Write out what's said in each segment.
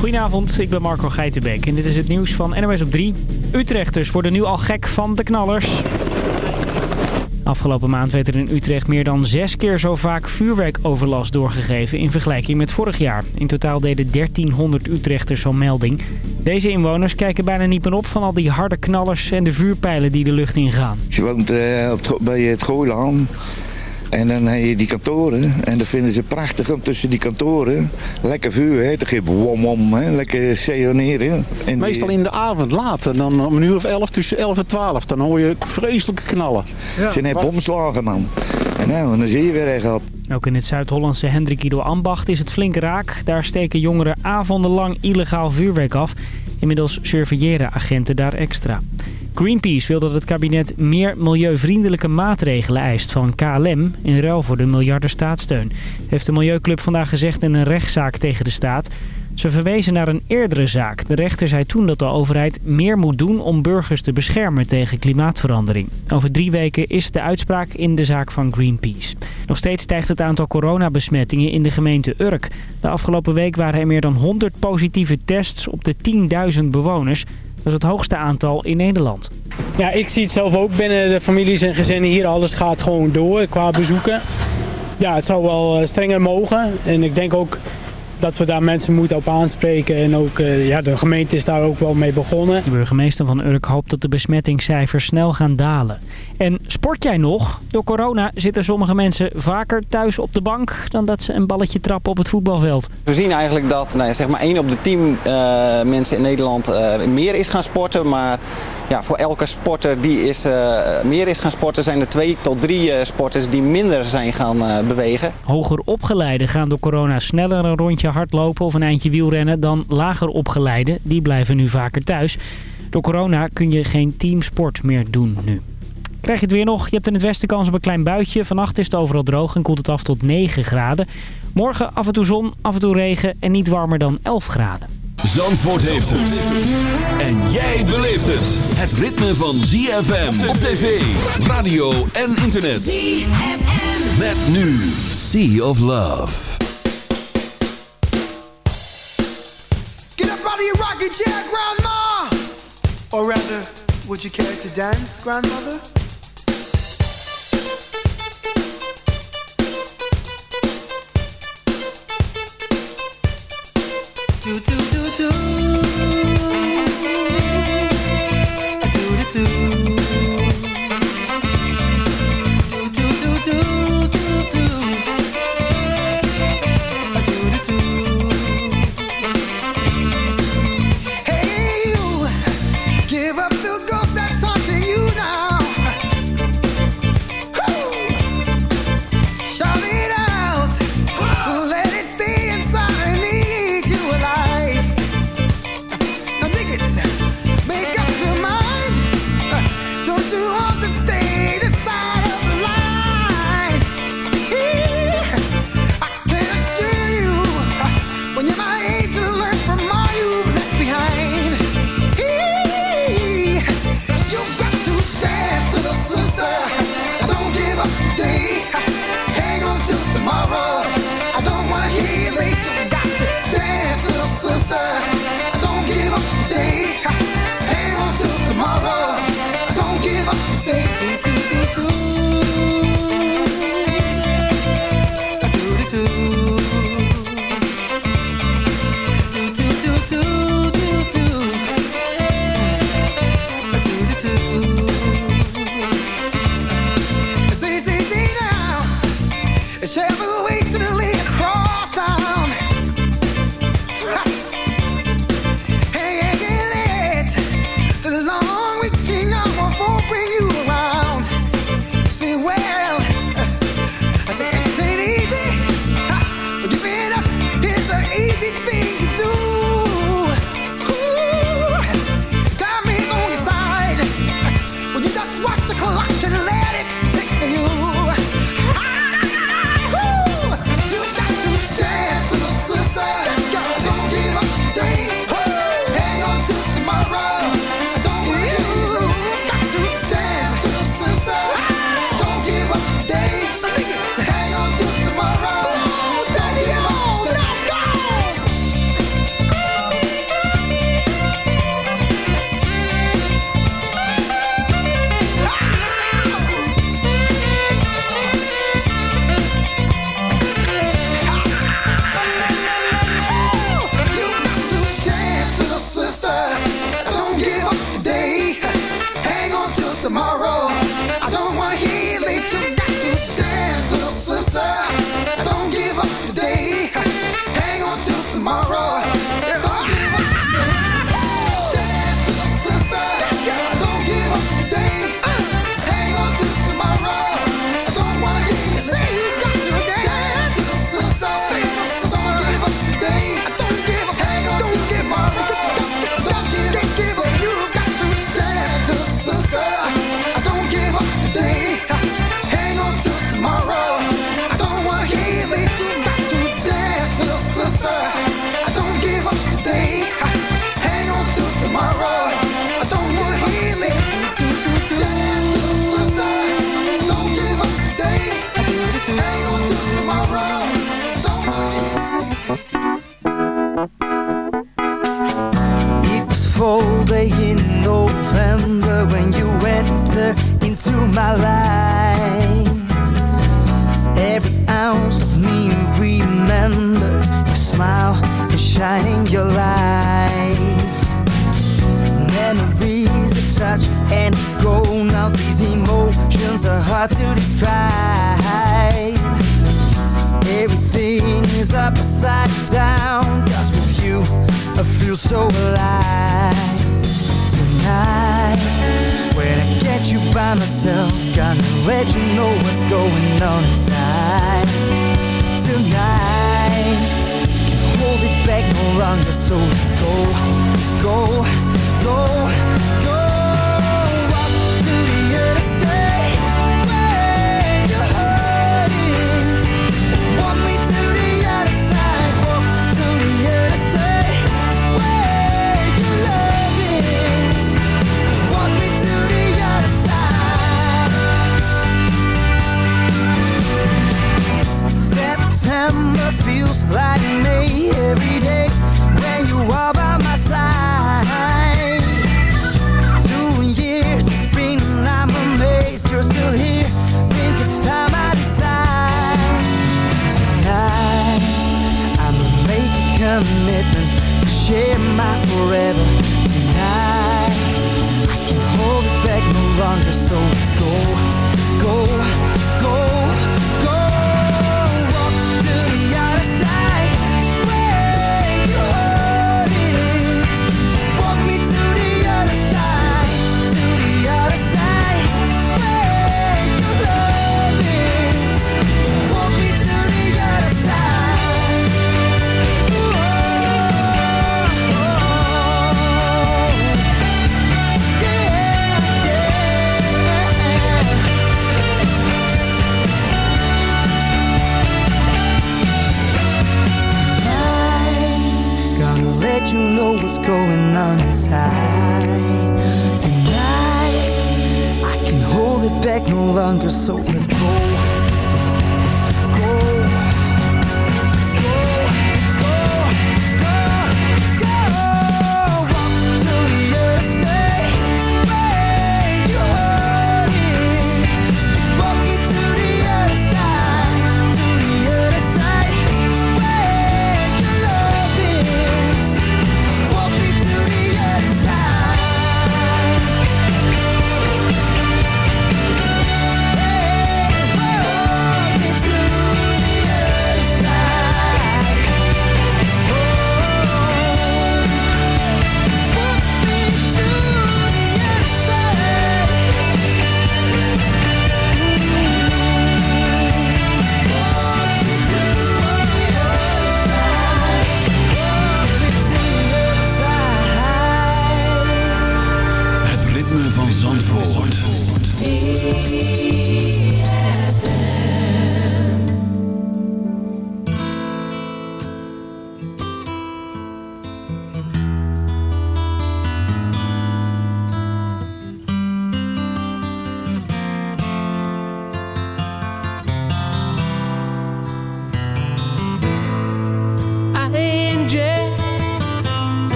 Goedenavond, ik ben Marco Geitenbeek en dit is het nieuws van NOS op 3. Utrechters worden nu al gek van de knallers. Afgelopen maand werd er in Utrecht meer dan zes keer zo vaak vuurwerkoverlast doorgegeven in vergelijking met vorig jaar. In totaal deden 1300 Utrechters zo'n melding. Deze inwoners kijken bijna niet meer op van al die harde knallers en de vuurpijlen die de lucht ingaan. Je woont op, bij het Gooilaan. En dan heb je die kantoren. En dan vinden ze prachtig om tussen die kantoren. Lekker vuur, hè. Dan geef wom wom, hè. Lekker seoneren. Meestal in de avond later. Dan om een uur of elf, tussen elf en twaalf. Dan hoor je vreselijke knallen. Ja, ze hebben bomslagen, man. En nou, dan zie je weer echt op. Ook in het Zuid-Hollandse Hendrikido Ambacht is het flink raak. Daar steken jongeren avondenlang illegaal vuurwerk af. Inmiddels surveilleren agenten daar extra. Greenpeace wil dat het kabinet meer milieuvriendelijke maatregelen eist van KLM... in ruil voor de miljarden staatssteun. Heeft de Milieuclub vandaag gezegd in een rechtszaak tegen de staat. Ze verwezen naar een eerdere zaak. De rechter zei toen dat de overheid meer moet doen om burgers te beschermen tegen klimaatverandering. Over drie weken is de uitspraak in de zaak van Greenpeace. Nog steeds stijgt het aantal coronabesmettingen in de gemeente Urk. De afgelopen week waren er meer dan 100 positieve tests op de 10.000 bewoners... Dat is het hoogste aantal in Nederland. Ja, ik zie het zelf ook binnen de families en gezinnen hier. Alles gaat gewoon door qua bezoeken. Ja, het zou wel strenger mogen. En ik denk ook dat we daar mensen moeten op aanspreken. En ook uh, ja, de gemeente is daar ook wel mee begonnen. De burgemeester van Urk hoopt dat de besmettingscijfers snel gaan dalen. En sport jij nog? Door corona zitten sommige mensen vaker thuis op de bank... dan dat ze een balletje trappen op het voetbalveld. We zien eigenlijk dat nou ja, zeg maar 1 op de 10 uh, mensen in Nederland uh, meer is gaan sporten. Maar ja, voor elke sporter die is, meer is gaan sporten... zijn er twee tot drie sporters die minder zijn gaan bewegen. Hoger opgeleiden gaan door corona sneller een rondje hardlopen of een eindje wielrennen dan lager opgeleiden. Die blijven nu vaker thuis. Door corona kun je geen teamsport meer doen nu. Krijg je het weer nog? Je hebt in het westen kans op een klein buitje. Vannacht is het overal droog en koelt het af tot 9 graden. Morgen af en toe zon, af en toe regen en niet warmer dan 11 graden. Zandvoort heeft het. En jij beleeft het. Het ritme van ZFM op tv, radio en internet. ZFM. Met nu Sea of Love. your rocking chair, Grandma? Or rather, would you care to dance, Grandmother? you do.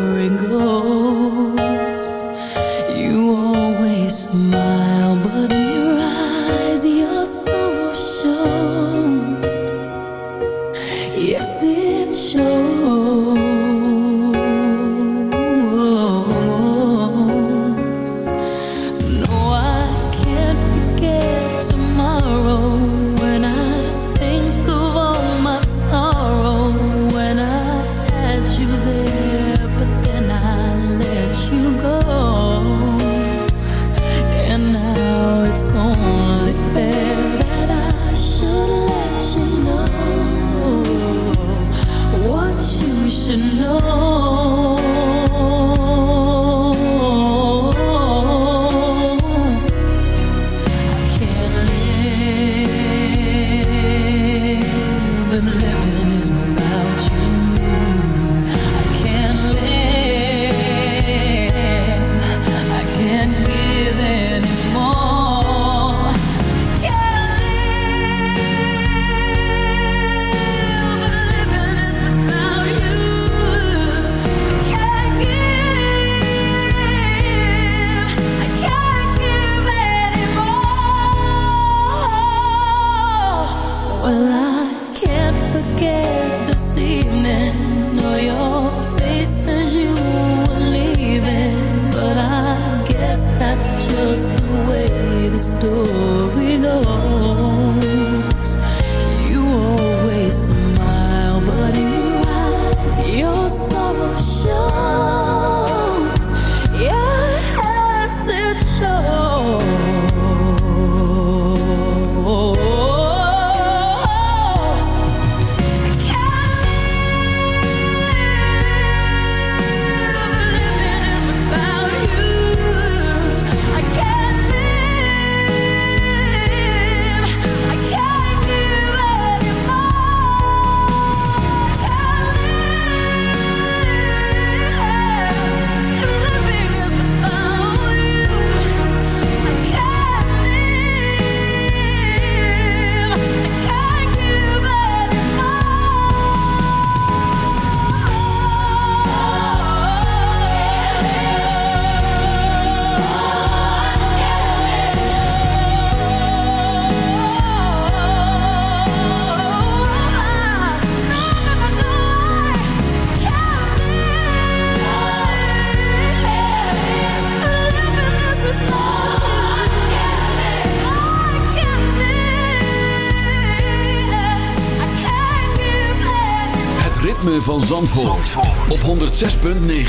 Van Bündnis.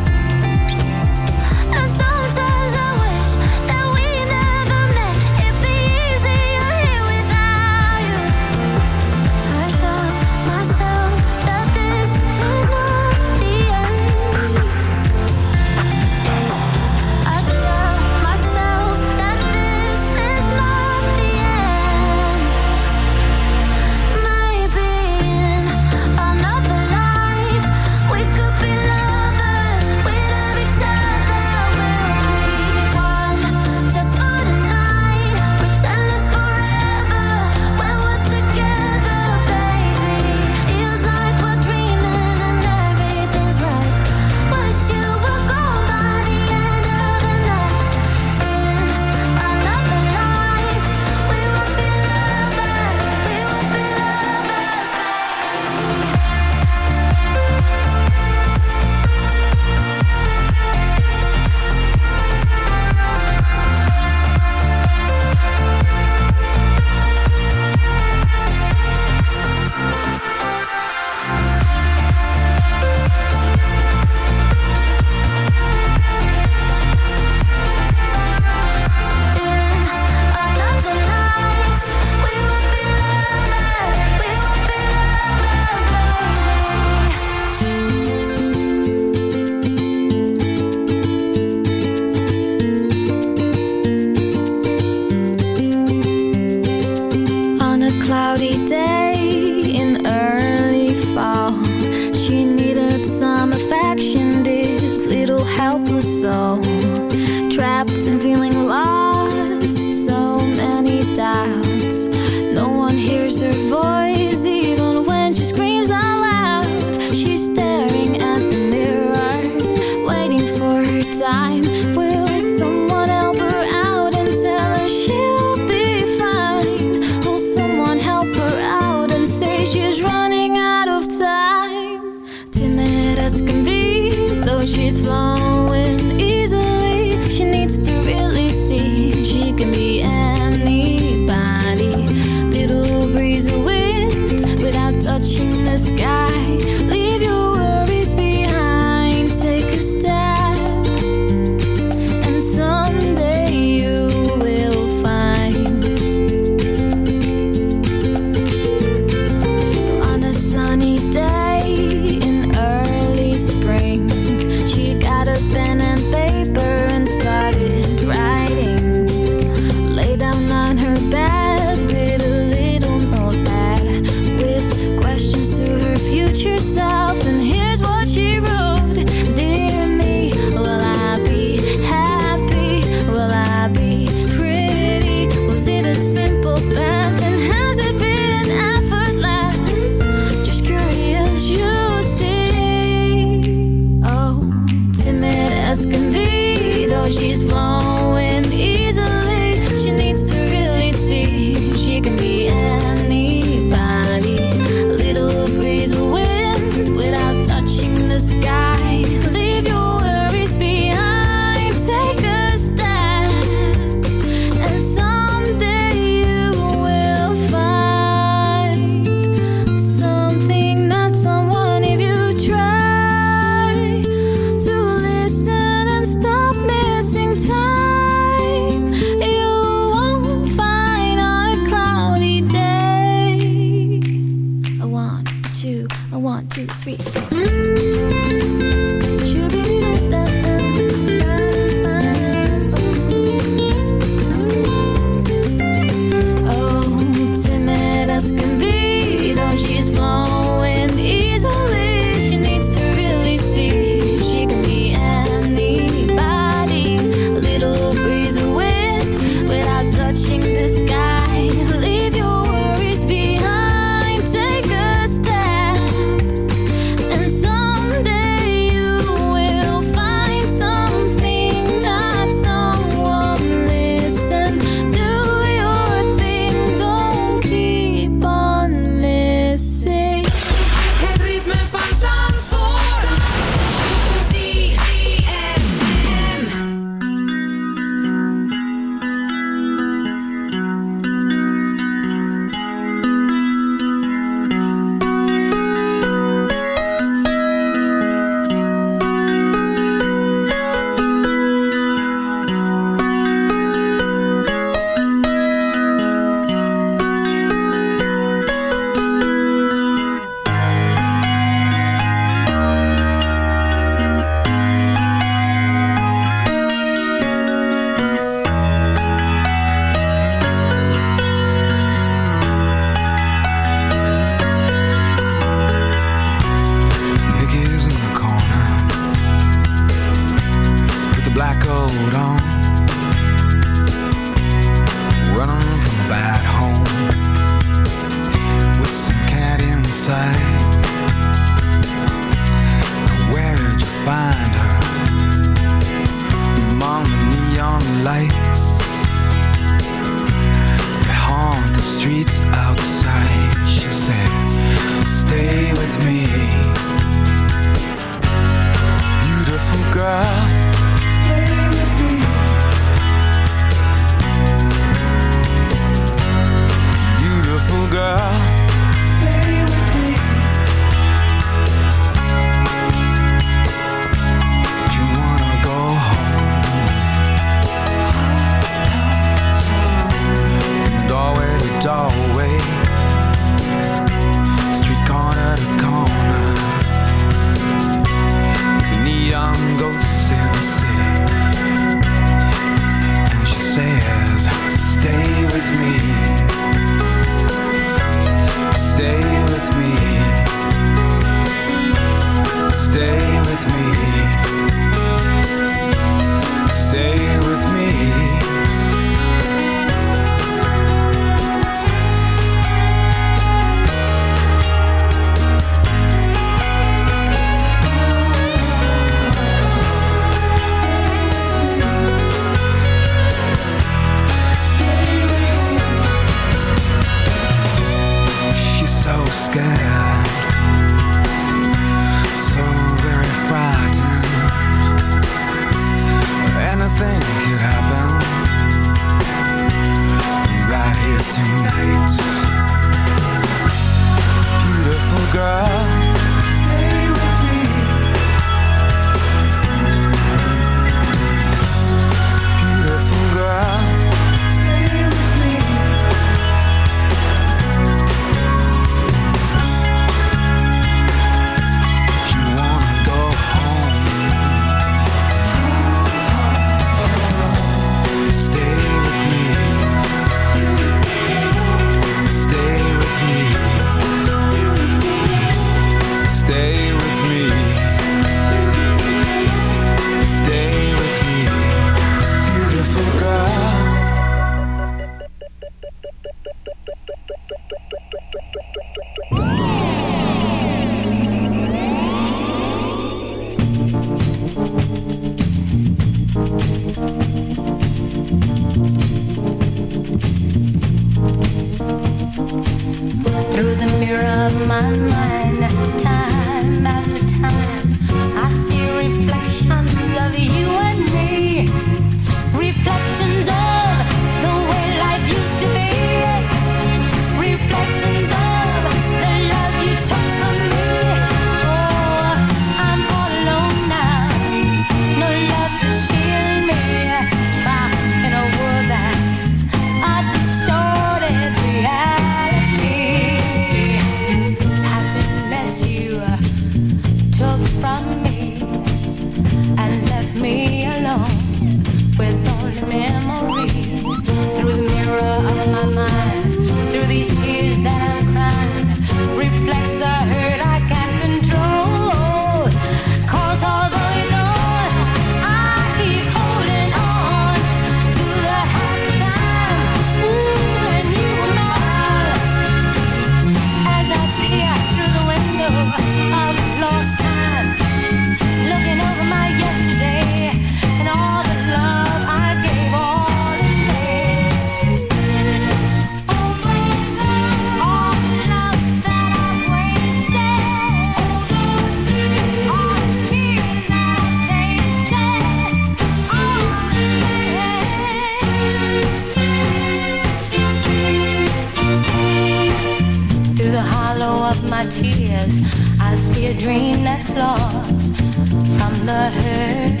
from the hurt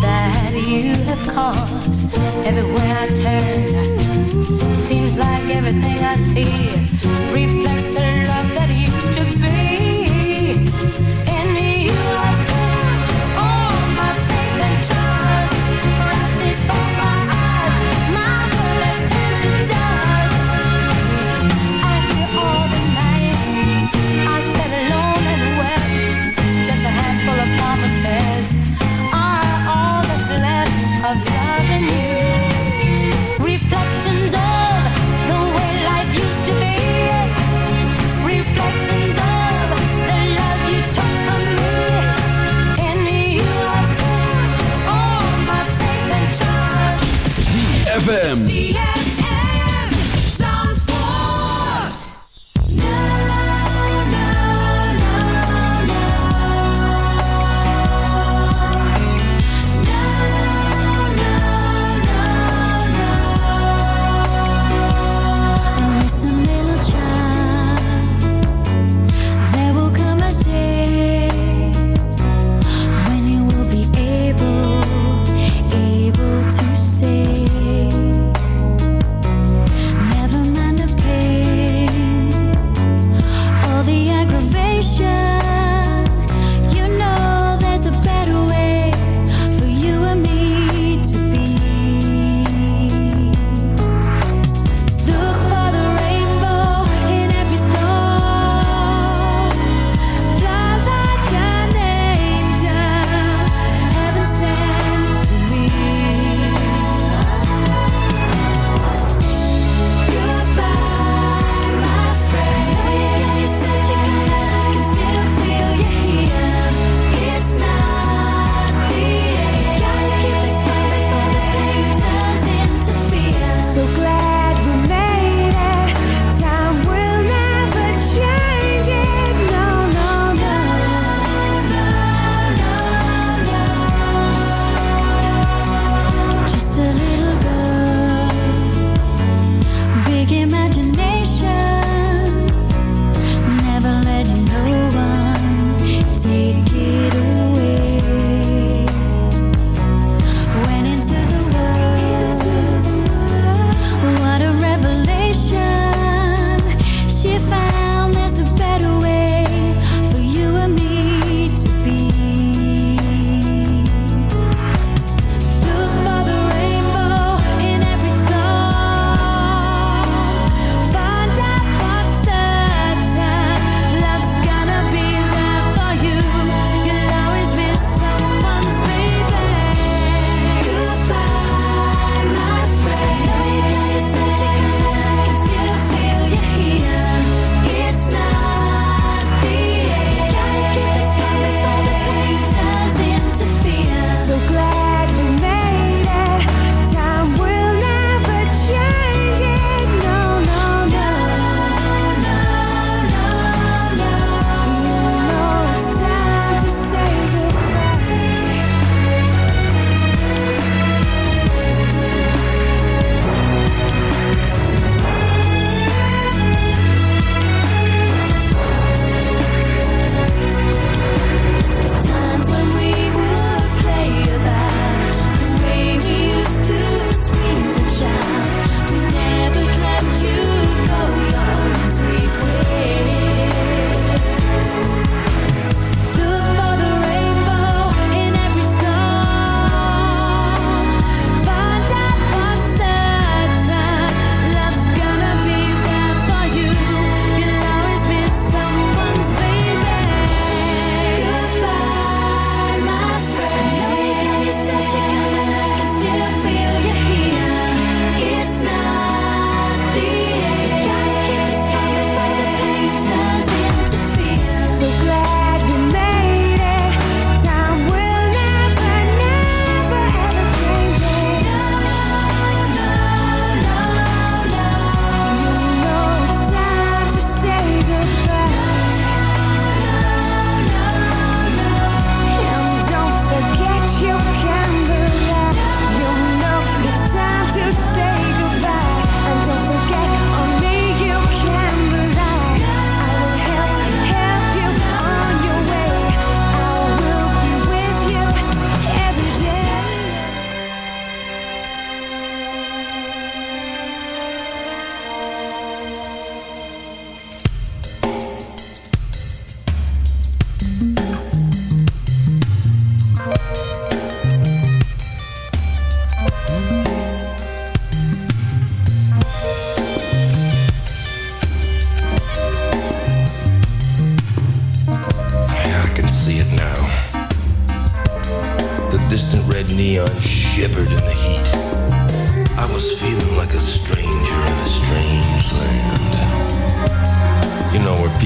that you have caused. Everywhere I turn, seems like everything I see.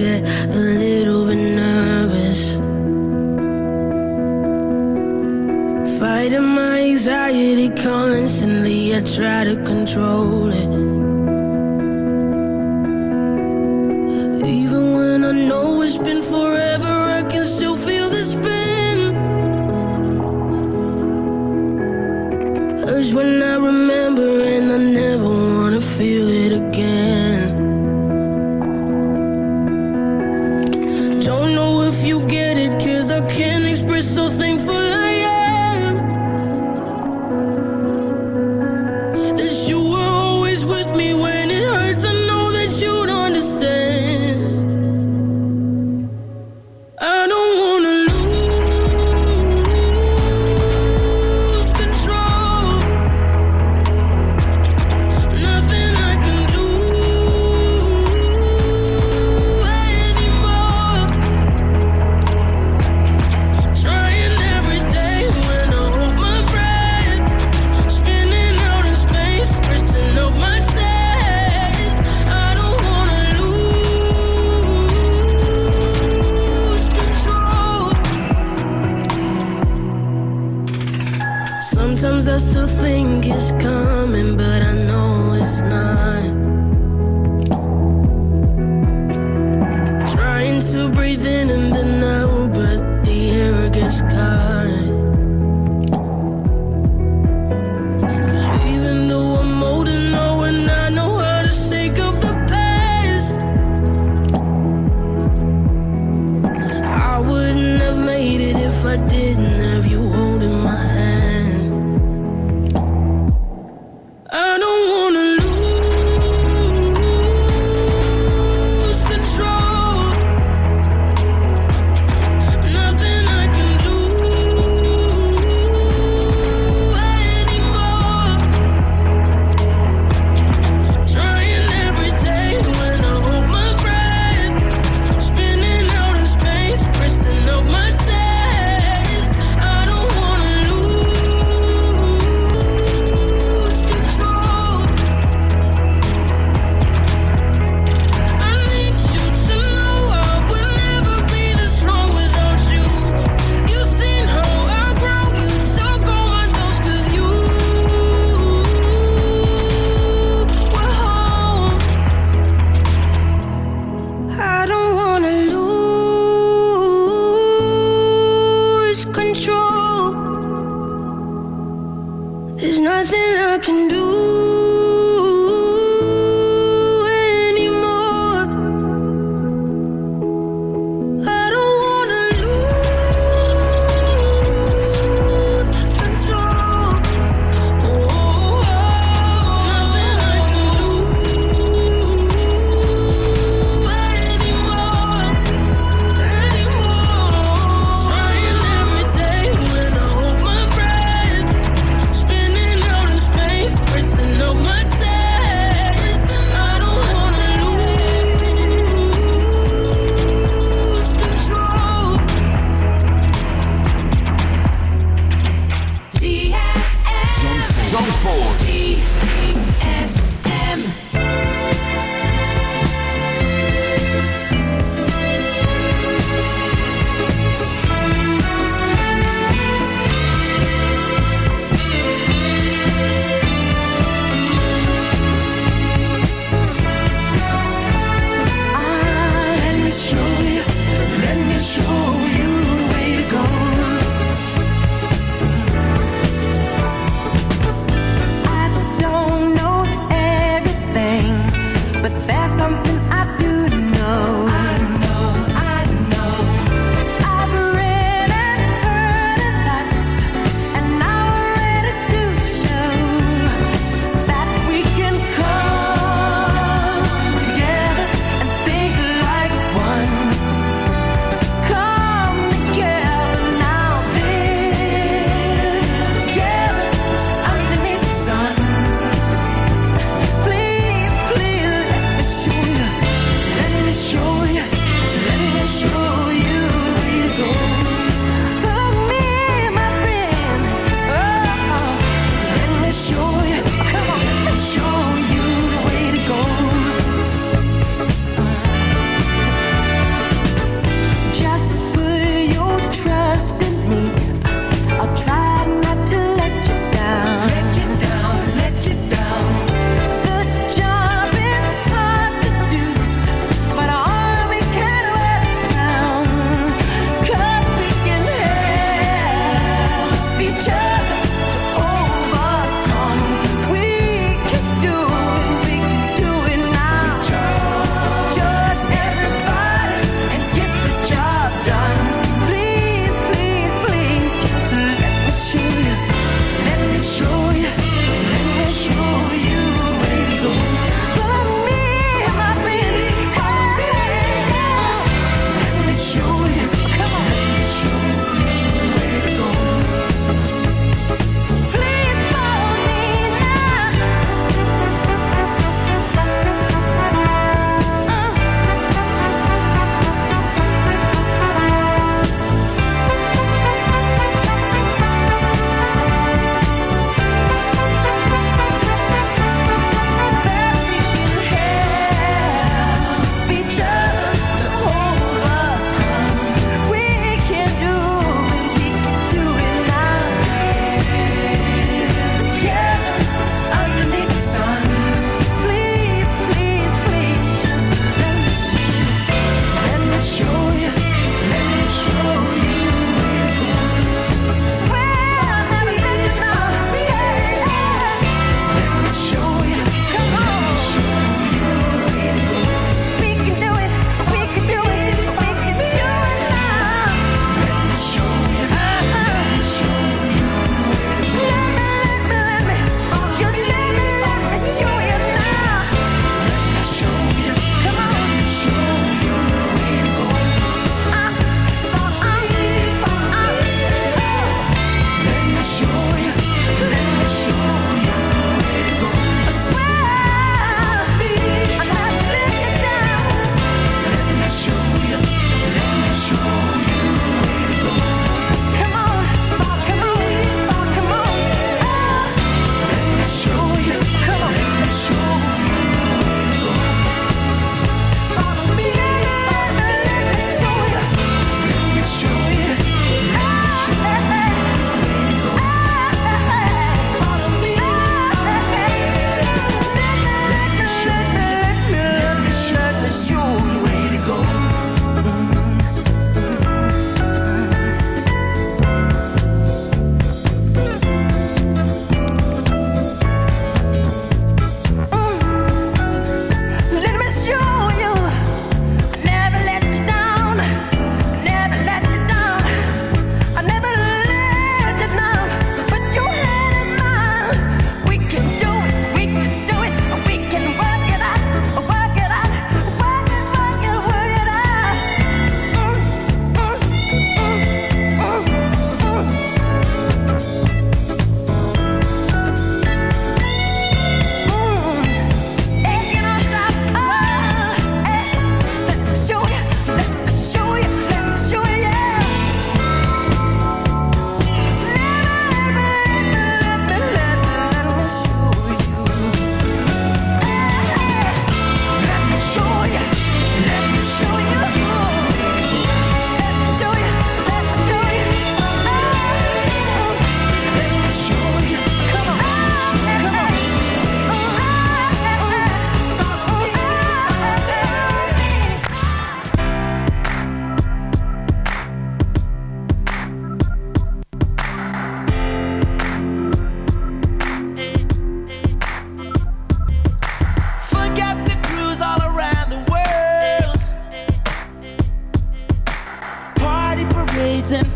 get a little bit nervous. Fighting my anxiety constantly, I try to control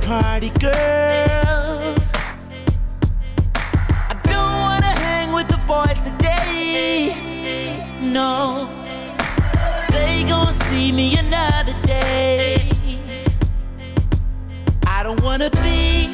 party girls. I don't wanna hang with the boys today. No, they gon' see me another day. I don't wanna be.